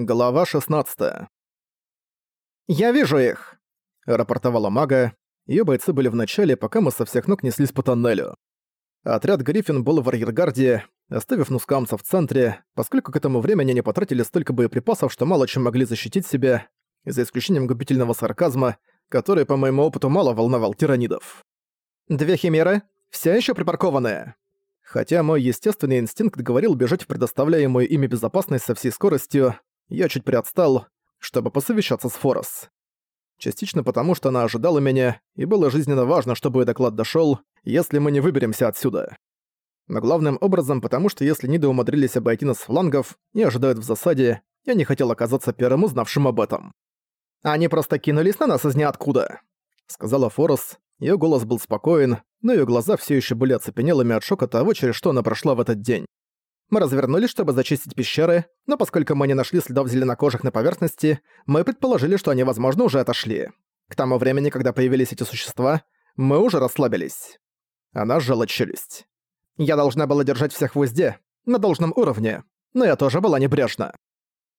Глава 16. «Я вижу их!» — рапортовала мага. Её бойцы были в начале, пока мы со всех ног неслись по тоннелю. Отряд Гриффин был в арьергарде, оставив нускамца в центре, поскольку к этому времени они потратили столько боеприпасов, что мало чем могли защитить себя, за исключением губительного сарказма, который, по моему опыту, мало волновал тиранидов. «Две химеры, все ещё припаркованные!» Хотя мой естественный инстинкт говорил бежать в предоставляемую ими безопасность со всей скоростью, я чуть приотстал, чтобы посовещаться с Форос. Частично потому, что она ожидала меня, и было жизненно важно, чтобы доклад дошёл, если мы не выберемся отсюда. Но главным образом, потому что если Ниды умудрились обойти нас с флангов и ожидают в засаде, я не хотел оказаться первым узнавшим об этом. «Они просто кинулись на нас из ниоткуда», — сказала Форос. Её голос был спокоен, но её глаза всё ещё были оцепенелыми от шока того, через что она прошла в этот день. Мы развернулись, чтобы зачистить пещеры, но поскольку мы не нашли следов зеленокожих на поверхности, мы предположили, что они, возможно, уже отошли. К тому времени, когда появились эти существа, мы уже расслабились. Она сжала челюсть. Я должна была держать всех в узде, на должном уровне, но я тоже была небрежна.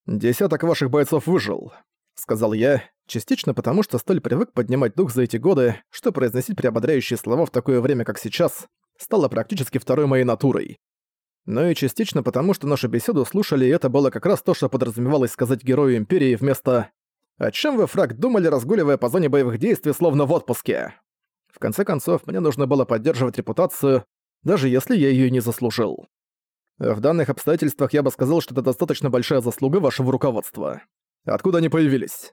«Десяток ваших бойцов выжил», — сказал я, частично потому, что столь привык поднимать дух за эти годы, что произносить приободряющие слова в такое время, как сейчас, стало практически второй моей натурой но и частично потому, что нашу беседу слушали, и это было как раз то, что подразумевалось сказать герою Империи вместо «О чем вы, фраг, думали, разгуливая по зоне боевых действий, словно в отпуске?» В конце концов, мне нужно было поддерживать репутацию, даже если я ее не заслужил. В данных обстоятельствах я бы сказал, что это достаточно большая заслуга вашего руководства. Откуда они появились?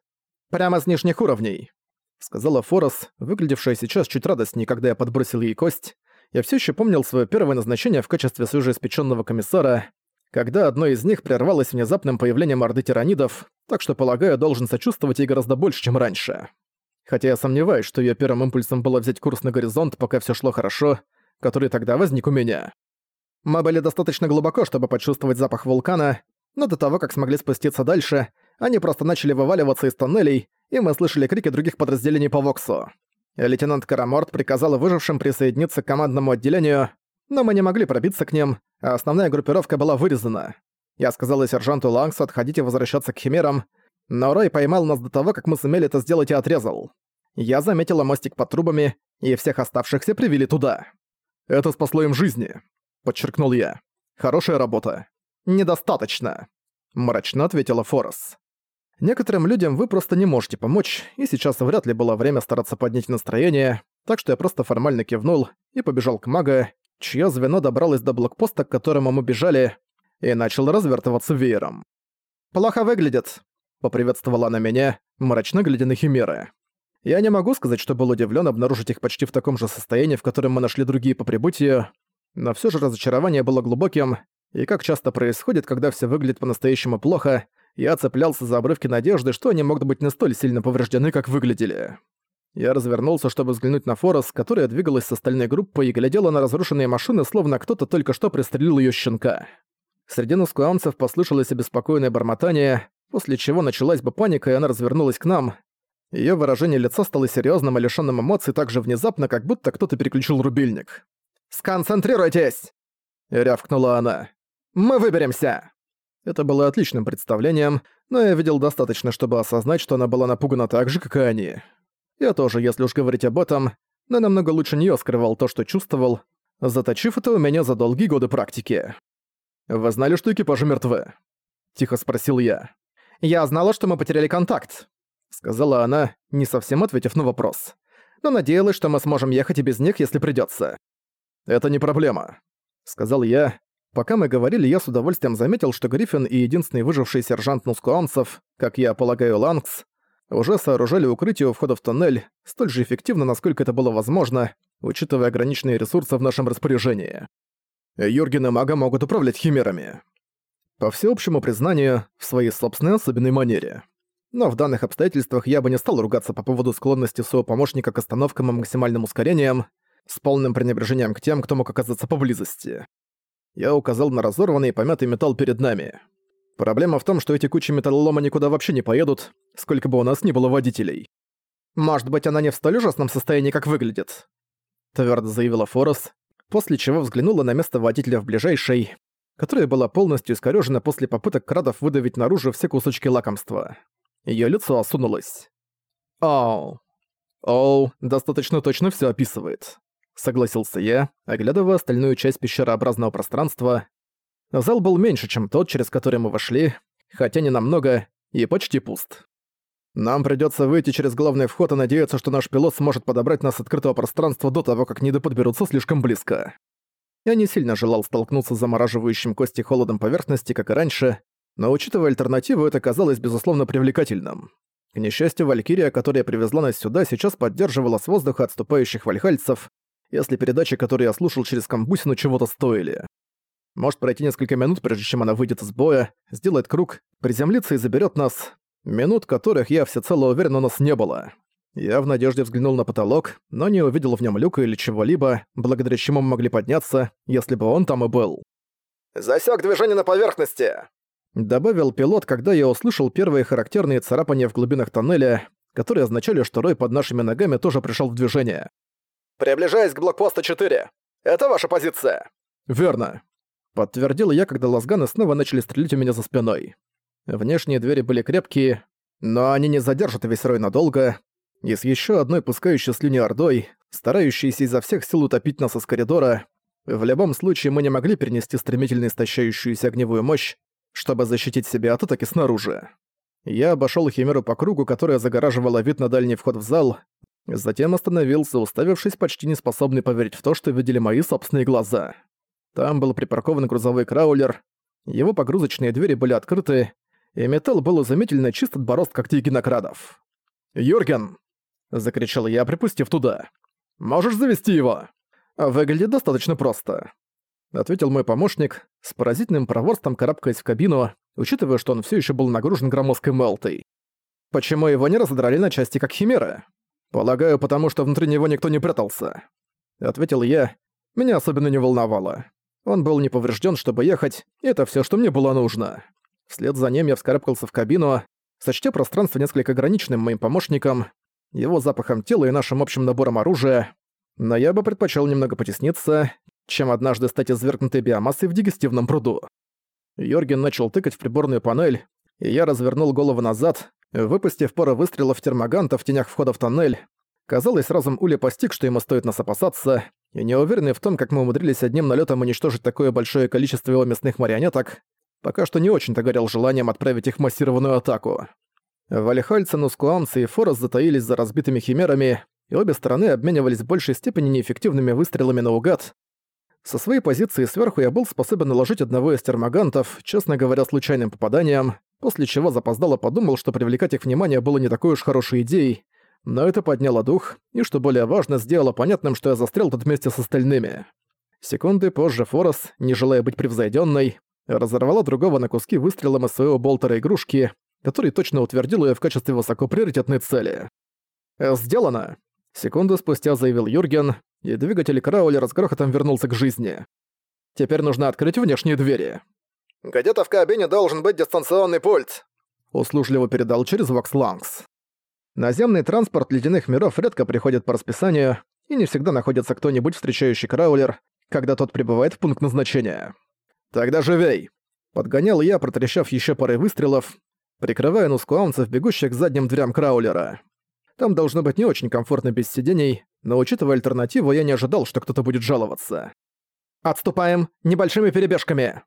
Прямо с нижних уровней, сказала Форос, выглядевшая сейчас чуть радостнее, когда я подбросил ей кость я все еще помнил свое первое назначение в качестве свежеиспеченного комиссара, когда одно из них прервалось внезапным появлением орды тиранидов, так что, полагаю, должен сочувствовать ей гораздо больше, чем раньше. Хотя я сомневаюсь, что ее первым импульсом было взять курс на горизонт, пока все шло хорошо, который тогда возник у меня. Мы были достаточно глубоко, чтобы почувствовать запах вулкана, но до того, как смогли спуститься дальше, они просто начали вываливаться из тоннелей, и мы слышали крики других подразделений по Воксу. Лейтенант Караморт приказал выжившим присоединиться к командному отделению, но мы не могли пробиться к ним, а основная группировка была вырезана. Я сказал сержанту Лангсу отходить и возвращаться к химерам, но Рой поймал нас до того, как мы сумели это сделать и отрезал. Я заметила мостик под трубами, и всех оставшихся привели туда. «Это спасло им жизни», — подчеркнул я. «Хорошая работа». «Недостаточно», — мрачно ответила Форес. Некоторым людям вы просто не можете помочь, и сейчас вряд ли было время стараться поднять настроение, так что я просто формально кивнул и побежал к мага, чье звено добралось до блокпоста, к которому мы бежали, и начал развертываться веером. «Плохо выглядит», — поприветствовала она меня, мрачно глядя на химеры. Я не могу сказать, что был удивлен обнаружить их почти в таком же состоянии, в котором мы нашли другие по прибытию, но все же разочарование было глубоким, и как часто происходит, когда все выглядит по-настоящему плохо, я цеплялся за обрывки надежды, что они могут быть не столь сильно повреждены, как выглядели. Я развернулся, чтобы взглянуть на Форос, которая двигалась с остальной группой и глядела на разрушенные машины, словно кто-то только что пристрелил ее щенка. Среди наскуанцев послышалось обеспокоенное бормотание, после чего началась бы паника, и она развернулась к нам. Ее выражение лица стало серьезным и лишенным эмоций так же внезапно, как будто кто-то переключил рубильник. «Сконцентрируйтесь!» — рявкнула она. «Мы выберемся!» Это было отличным представлением, но я видел достаточно, чтобы осознать, что она была напугана так же, как и они. Я тоже, если уж говорить об этом, но намного лучше неё скрывал то, что чувствовал, заточив это у меня за долгие годы практики. «Вы знали, что экипажи мертвы?» — тихо спросил я. «Я знала, что мы потеряли контакт», — сказала она, не совсем ответив на вопрос. «Но надеялась, что мы сможем ехать и без них, если придётся». «Это не проблема», — сказал я, Пока мы говорили, я с удовольствием заметил, что Гриффин и единственный выживший сержант Нускуанцев, как я полагаю, Лангс, уже сооружали укрытие у входа в тоннель столь же эффективно, насколько это было возможно, учитывая ограниченные ресурсы в нашем распоряжении. Юрген и Мага могут управлять химерами. По всеобщему признанию, в своей собственной особенной манере. Но в данных обстоятельствах я бы не стал ругаться по поводу склонности своего помощника к остановкам и максимальным ускорениям, с полным пренебрежением к тем, кто мог оказаться поблизости. Я указал на разорванный и помятый металл перед нами. Проблема в том, что эти кучи металлолома никуда вообще не поедут, сколько бы у нас ни было водителей. «Может быть, она не в столь ужасном состоянии, как выглядит?» Твердо заявила Форос, после чего взглянула на место водителя в ближайшей. которая была полностью искорёжена после попыток крадов выдавить наружу все кусочки лакомства. Её лицо осунулось. «Оу. Оу, достаточно точно всё описывает», — согласился я, оглядывая остальную часть пещерообразного пространства. Зал был меньше, чем тот, через который мы вошли, хотя не намного, и почти пуст. Нам придётся выйти через главный вход и надеяться, что наш пилот сможет подобрать нас с открытого пространства до того, как Ниды подберутся слишком близко. Я не сильно желал столкнуться с замораживающим кости холодом поверхности, как и раньше, но учитывая альтернативу, это казалось безусловно привлекательным. К несчастью, Валькирия, которая привезла нас сюда, сейчас поддерживала с воздуха отступающих вальхальцев, если передачи, которые я слушал через камбусину, чего-то стоили. Может пройти несколько минут, прежде чем она выйдет из боя, сделает круг, приземлится и заберет нас, минут которых я всецело уверен у нас не было. Я в надежде взглянул на потолок, но не увидел в нем люка или чего-либо, благодаря чему мы могли подняться, если бы он там и был. «Засёк движение на поверхности!» Добавил пилот, когда я услышал первые характерные царапания в глубинах тоннеля, которые означали, что рой под нашими ногами тоже пришел в движение. «Приближаясь к блокпосту 4. Это ваша позиция?» «Верно», — подтвердил я, когда лазганы снова начали стрелять у меня за спиной. Внешние двери были крепкие, но они не задержат весь рой надолго, и с еще одной пускающей слюни ордой, старающейся изо всех сил утопить нас из коридора, в любом случае мы не могли перенести стремительно истощающуюся огневую мощь, чтобы защитить себя от атаки снаружи. Я обошёл Химеру по кругу, которая загораживала вид на дальний вход в зал, затем остановился, уставившись почти неспособный поверить в то, что видели мои собственные глаза. Там был припаркован грузовой краулер, его погрузочные двери были открыты, и металл был изумительно чист от борозд когтей гинокрадов. «Юрген!» — закричал я, припустив туда. «Можешь завести его?» «Выглядит достаточно просто», — ответил мой помощник, с поразительным проворством карабкаясь в кабину, учитывая, что он все еще был нагружен громоздкой мелтой. «Почему его не разодрали на части, как химеры?» «Полагаю, потому что внутри него никто не прятался», — ответил я. Меня особенно не волновало. Он был не поврежден, чтобы ехать, это все, что мне было нужно. Вслед за ним я вскарабкался в кабину, сочтя пространство несколько ограниченным моим помощником, его запахом тела и нашим общим набором оружия, но я бы предпочел немного потесниться, чем однажды стать извергнутой биомассой в дигестивном пруду. Йорген начал тыкать в приборную панель, и я развернул голову назад, выпустив пару выстрелов термоганта в тенях входа в тоннель. Казалось, разум Ули постиг, что ему стоит нас опасаться, и неуверенный в том, как мы умудрились одним налетом уничтожить такое большое количество его мясных марионеток, пока что не очень-то горел желанием отправить их в массированную атаку. Валихальцы, Нускуамцы и Форос затаились за разбитыми химерами, и обе стороны обменивались в большей степени неэффективными выстрелами наугад. Со своей позиции сверху я был способен наложить одного из термогантов, честно говоря, случайным попаданием, после чего запоздало подумал, что привлекать их внимание было не такой уж хорошей идеей, но это подняло дух, и, что более важно, сделало понятным, что я застрял тут вместе с остальными. Секунды позже Форос, не желая быть превзойденной, разорвала другого на куски выстрелом из своего болтера-игрушки, который точно утвердил ее в качестве высокоприоритетной цели. «Сделано!» Секунду спустя заявил Юрген, и двигатель Краулера с грохотом вернулся к жизни. «Теперь нужно открыть внешние двери». «Где-то в кабине должен быть дистанционный пульт», услужливо передал через Вокслангс. Наземный транспорт ледяных миров редко приходит по расписанию, и не всегда находится кто-нибудь, встречающий Краулер, когда тот прибывает в пункт назначения. «Тогда живей!» Подгонял я, протрещав еще парой выстрелов, прикрывая нускуамцев, бегущих к задним дверям краулера. Там должно быть не очень комфортно без сидений, но учитывая альтернативу, я не ожидал, что кто-то будет жаловаться. «Отступаем! Небольшими перебежками!»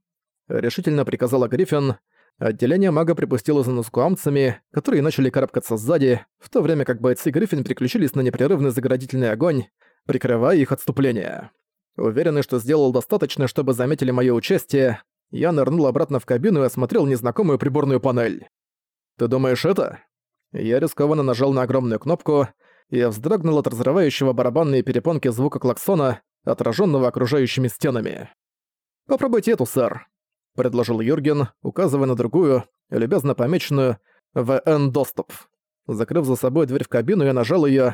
Решительно приказала Гриффин. Отделение мага припустило за нускуамцами, которые начали карабкаться сзади, в то время как бойцы Гриффин переключились на непрерывный заградительный огонь, прикрывая их отступление. Уверенный, что сделал достаточно, чтобы заметили моё участие, я нырнул обратно в кабину и осмотрел незнакомую приборную панель. «Ты думаешь, это?» Я рискованно нажал на огромную кнопку и вздрогнул от разрывающего барабанные перепонки звука клаксона, отраженного окружающими стенами. «Попробуйте эту, сэр», — предложил Юрген, указывая на другую, любезно помеченную «ВН-доступ». Закрыв за собой дверь в кабину, я нажал её.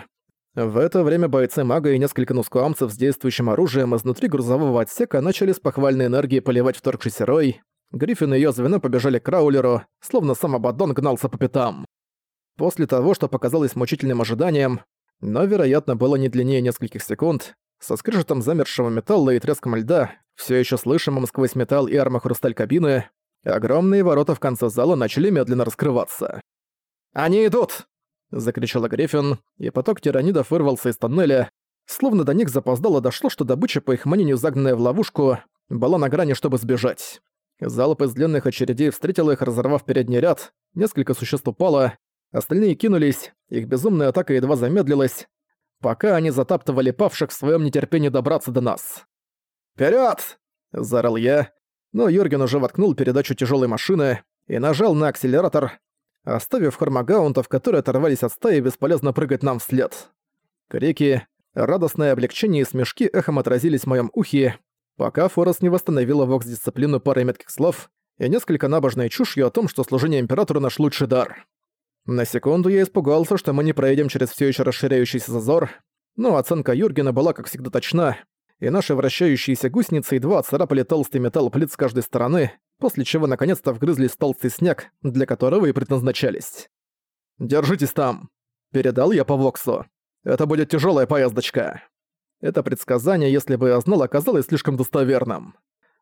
В это время бойцы мага и несколько нускуамцев с действующим оружием изнутри грузового отсека начали с похвальной энергией поливать вторгшийся рой, Гриффин и её звено побежали к Краулеру, словно сам Абаддон гнался по пятам. После того, что показалось мучительным ожиданием, но, вероятно, было не длиннее нескольких секунд, со скрежетом замерзшего металла и треском льда Все еще слышимым сквозь металл и армохрусталь кабины, огромные ворота в конце зала начали медленно раскрываться. «Они идут!» — закричала Гриффин, и поток тиранидов вырвался из тоннеля, словно до них запоздало дошло, что добыча, по их мнению, загнанная в ловушку, была на грани, чтобы сбежать. Залп из длинных очередей встретил их, разорвав передний ряд, несколько существ упало, остальные кинулись, их безумная атака едва замедлилась, пока они затаптывали павших в своем нетерпении добраться до нас. «Вперёд!» – заорал я, но Юрген уже воткнул передачу тяжелой машины и нажал на акселератор, оставив хормагаунтов, которые оторвались от стаи, бесполезно прыгать нам вслед. Крики, радостное облегчение и смешки эхом отразились в моем ухе, пока Форест не восстановила вокс-дисциплину парой метких слов и несколько набожной чушью о том, что служение Императору наш лучший дар. На секунду я испугался, что мы не проедем через все еще расширяющийся зазор, но оценка Юргена была, как всегда, точна, и наши вращающиеся гусеницы едва царапали толстый металл плит с каждой стороны, после чего наконец-то вгрызлись в толстый снег, для которого и предназначались. «Держитесь там!» – передал я по Воксу. «Это будет тяжелая поездочка!» Это предсказание, если бы я знал, оказалось слишком достоверным.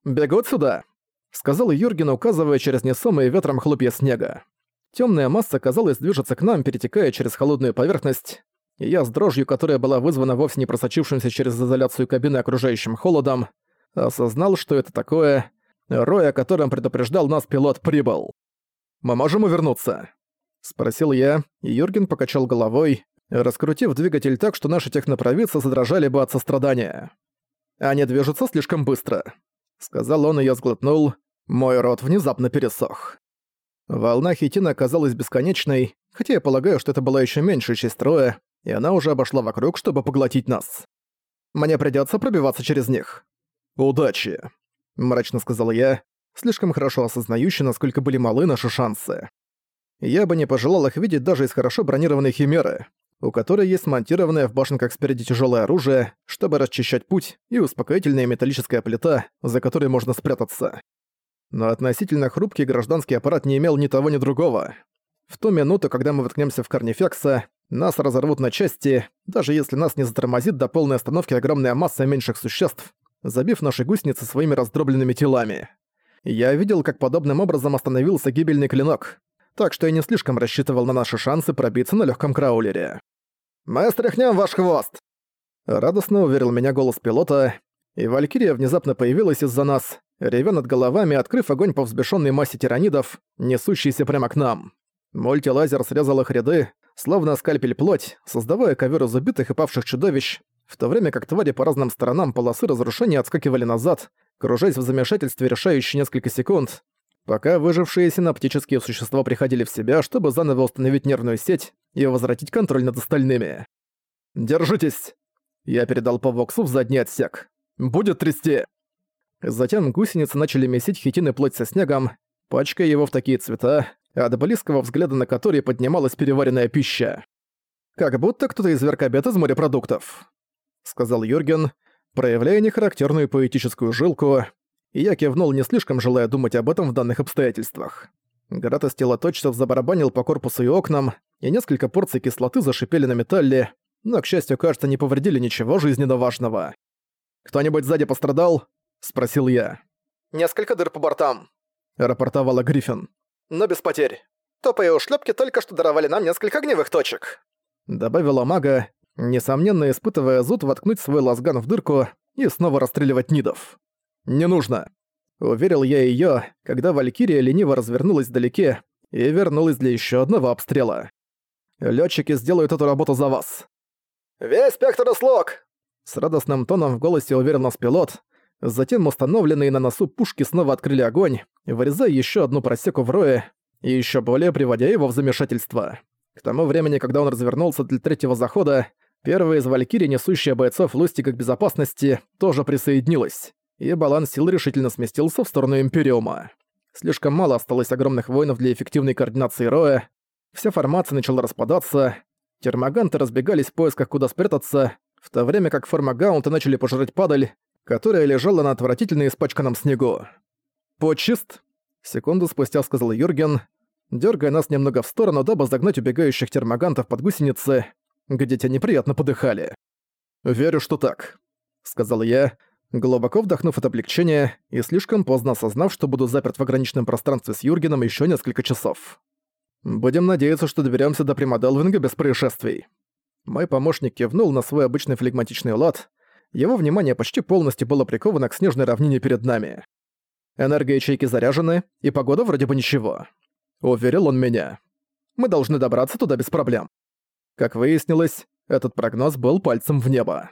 «Бегут сюда!» — сказал Юрген, указывая через несомые ветром хлопья снега. Темная масса, казалось, движется к нам, перетекая через холодную поверхность, и я с дрожью, которая была вызвана вовсе не просочившимся через изоляцию кабины окружающим холодом, осознал, что это такое. Рой, о котором предупреждал нас пилот, прибыл. «Мы можем увернуться?» — спросил я, и Юрген покачал головой, раскрутив двигатель так, что наши технопровидцы задрожали бы от сострадания. «Они движутся слишком быстро», — сказал он, и я сглотнул. Мой рот внезапно пересох. Волна хитина оказалась бесконечной, хотя я полагаю, что это была еще меньшая часть строя, и она уже обошла вокруг, чтобы поглотить нас. Мне придется пробиваться через них. «Удачи», — мрачно сказал я, слишком хорошо осознающий, насколько были малы наши шансы. Я бы не пожелал их видеть даже из хорошо бронированной химеры, у которой есть смонтированное в башенках спереди тяжелое оружие, чтобы расчищать путь, и успокоительная металлическая плита, за которой можно спрятаться. Но относительно хрупкий гражданский аппарат не имел ни того, ни другого. В ту минуту, когда мы воткнемся в Карнифекса, нас разорвут на части, даже если нас не затормозит до полной остановки огромная масса меньших существ, забив наши гусеницы своими раздробленными телами. Я видел, как подобным образом остановился гибельный клинок, так что я не слишком рассчитывал на наши шансы пробиться на легком краулере. «Мы стряхнем ваш хвост!» Радостно уверил меня голос пилота, и Валькирия внезапно появилась из-за нас, ревя над головами, открыв огонь по взбешенной массе тиранидов, несущейся прямо к нам. Мультилазер срезал их ряды, словно скальпель плоть, создавая ковер из убитых и павших чудовищ, в то время как твари по разным сторонам полосы разрушения отскакивали назад, кружась в замешательстве решающие несколько секунд, пока выжившие синаптические существа приходили в себя, чтобы заново установить нервную сеть и возвратить контроль над остальными. «Держитесь!» Я передал по Воксу в задний отсек. «Будет трясти!» Затем гусеницы начали месить хитин и плоть со снегом, пачкая его в такие цвета, от близкого взгляда на которые поднималась переваренная пища. «Как будто кто-то изверг обед из морепродуктов», — сказал Юрген, проявляя нехарактерную поэтическую жилку, и я кивнул, не слишком желая думать об этом в данных обстоятельствах. Град из телоточцев забарабанил по корпусу и окнам, и несколько порций кислоты зашипели на металле, но, к счастью, кажется, не повредили ничего жизненно важного. «Кто-нибудь сзади пострадал?» — спросил я. «Несколько дыр по бортам», — рапортовала Гриффин. «Но без потерь. Топы и ушлепки только что даровали нам несколько огневых точек», — добавила мага, несомненно испытывая зуд воткнуть свой лазган в дырку и снова расстреливать нидов. «Не нужно», — уверил я её, когда Валькирия лениво развернулась вдалеке и вернулась для ещё одного обстрела. «Лётчики сделают эту работу за вас». «Весь спектр услуг!» С радостным тоном в голосе уверил нас пилот. Затем установленные на носу пушки снова открыли огонь, вырезая ещё одну просеку в рое и ещё более приводя его в замешательство. К тому времени, когда он развернулся для третьего захода, первая из Валькирий, несущая бойцов Лустика к безопасности, тоже присоединилась и баланс сил решительно сместился в сторону Империума. Слишком мало осталось огромных воинов для эффективной координации Роя, вся формация начала распадаться, термоганты разбегались в поисках куда спрятаться, в то время как формагаунты начали пожирать падаль, которая лежала на отвратительно испачканном снегу. «Почист!» — секунду спустя сказал Юрген, дергая нас немного в сторону, дабы загнать убегающих термогантов под гусеницы, где те неприятно подыхали. «Верю, что так», — сказал я, Глубоко вдохнув от облегчения и слишком поздно осознав, что буду заперт в ограниченном пространстве с Юргеном еще несколько часов. Будем надеяться, что доберемся до Примаделвинга без происшествий. Мой помощник кивнул на свой обычный флегматичный лад. Его внимание почти полностью было приковано к снежной равнине перед нами. Энергоячейки заряжены, и погода вроде бы ничего. Уверил он меня. Мы должны добраться туда без проблем. Как выяснилось, этот прогноз был пальцем в небо.